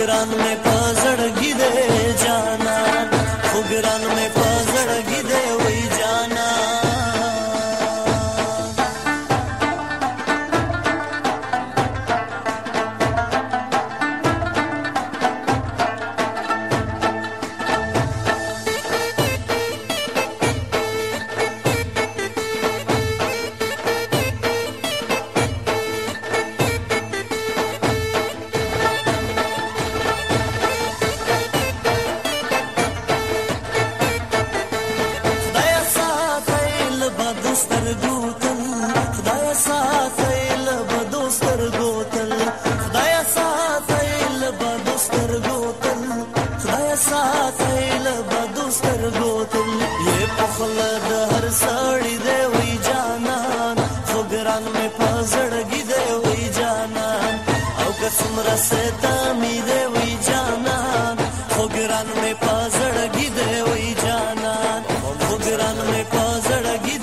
ګران مې پازړګي دې جانا خو ګران مې سترګو تل خدای ساتي له بدو سترګو تل خدای ساتي له بدو سترګو تل خدای ساتي له بدو سترګو تل یې په خپل د هر ساړي دی وی جانان خو ګران مې په زړګي دی وی جانان او که څومره ستا مې دی وی جانان خو ګران مې په زړګي دی وی جانان خو ګران مې په زړګي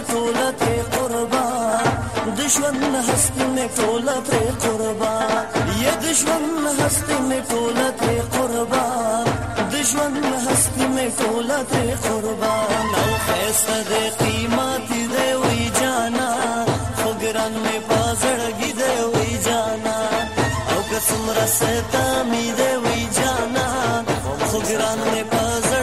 में टोला पे कुर्बा दुश्मन हस्ती में टोला पे कुर्बा ये दुश्मन हस्ती में टोला पे कुर्बा दुश्मन हस्ती में टोला पे कुर्बा नौ फैसद कीमत दे हुई जाना खुगरन में पाजड़गी दे हुई जाना औकसमरस तामी दे हुई जाना खुगरन में पाजड़